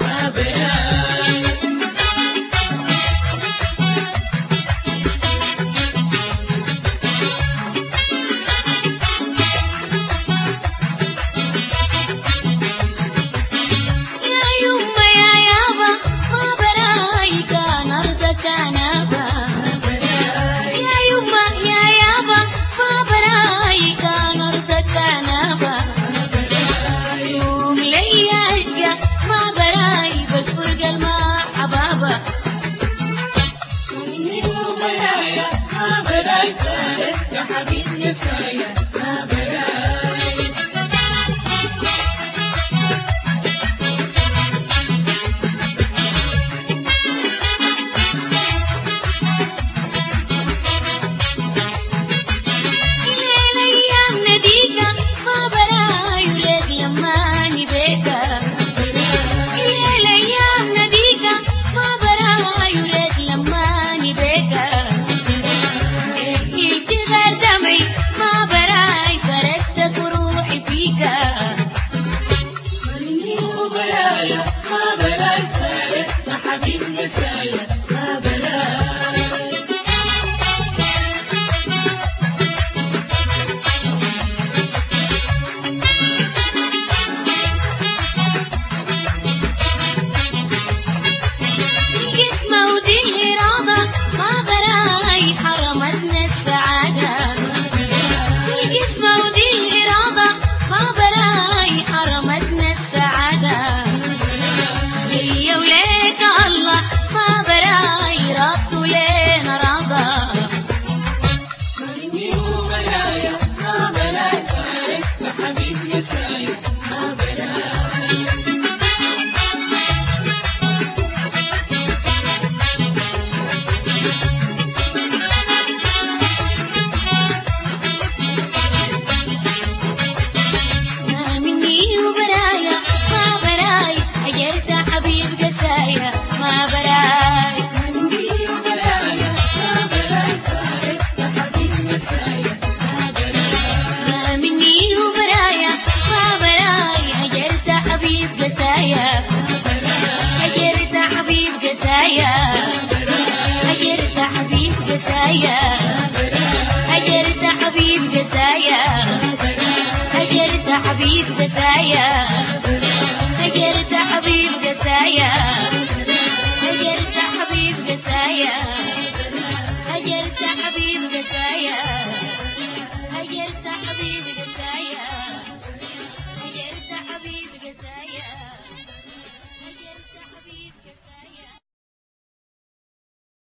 ما بلا بداية ما بداية يا حبيبي يا سايا. ما بداية قسايا غيرت حبيب قسايا غيرت حبيب قسايا غيرت حبيب قسايا غيرت حبيب قسايا